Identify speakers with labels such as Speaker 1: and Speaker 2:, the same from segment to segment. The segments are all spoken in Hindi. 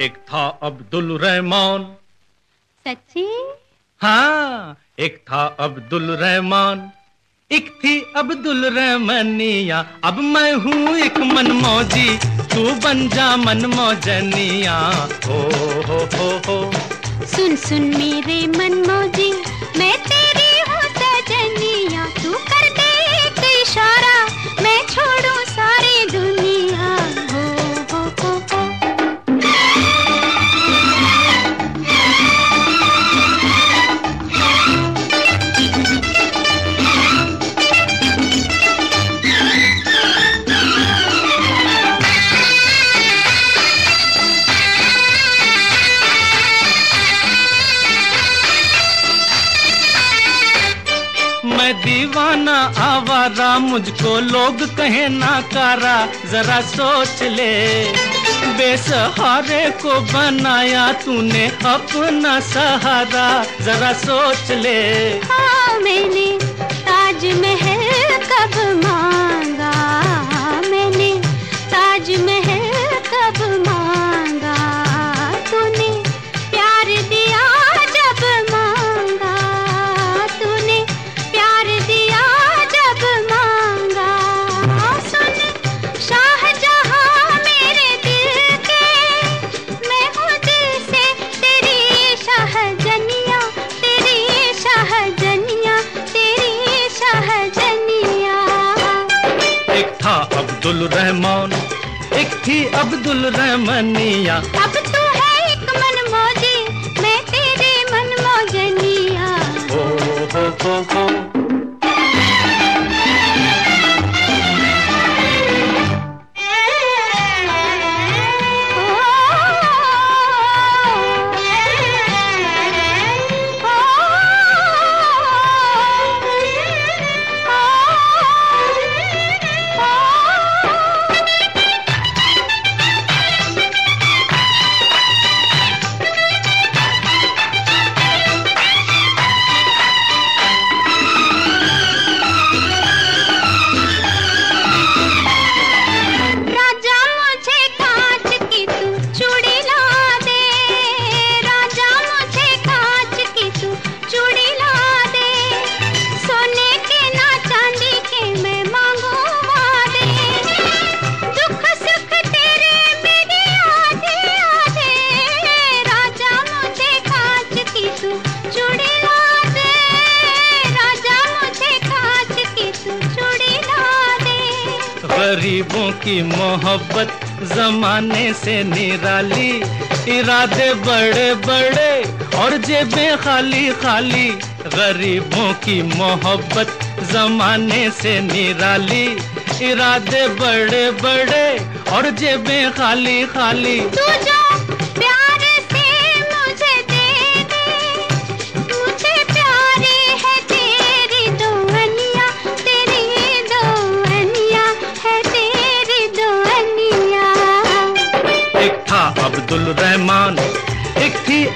Speaker 1: एक था अब्दुल रहमान।
Speaker 2: सच्ची?
Speaker 1: हाँ एक था अब्दुल रहमान। एक थी अब्दुल रहमानिया अब मैं हूँ एक मनमौजी। तू बन जा मनमौजनिया। हो हो हो हो।
Speaker 2: सुन सुन मेरे मनमौजी मैं तेरी
Speaker 1: आवारा मुझको लोग कहे ना कारा जरा सोच ले। बेसहारे को बनाया तूने अपना सहारा, जरा सोच ले।
Speaker 2: हाँ मैंने ताजमहल कब मांगा
Speaker 1: अब्दुल रहमान एक थी अब्दुल रहमानिया।
Speaker 2: अब तो है एक मनमौजी मैं तेरे मनमौजनिया।
Speaker 1: हो हो हो हो गरीबों की मोहब्बत जमाने से निराली। इरादे बड़े बड़े और जेबें खाली खाली। गरीबों की मोहब्बत जमाने से निराली। इरादे बड़े बड़े और जेबें खाली खाली।
Speaker 2: तू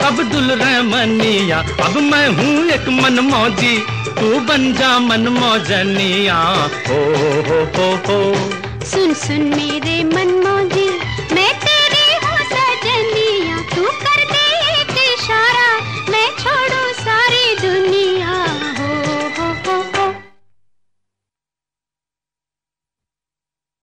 Speaker 1: अब्दुल रहमनिया, अब मैं हूँ एक मन मौजी तू बन जा मनमौजनिया। हो हो हो हो।
Speaker 2: सुन सुन मेरे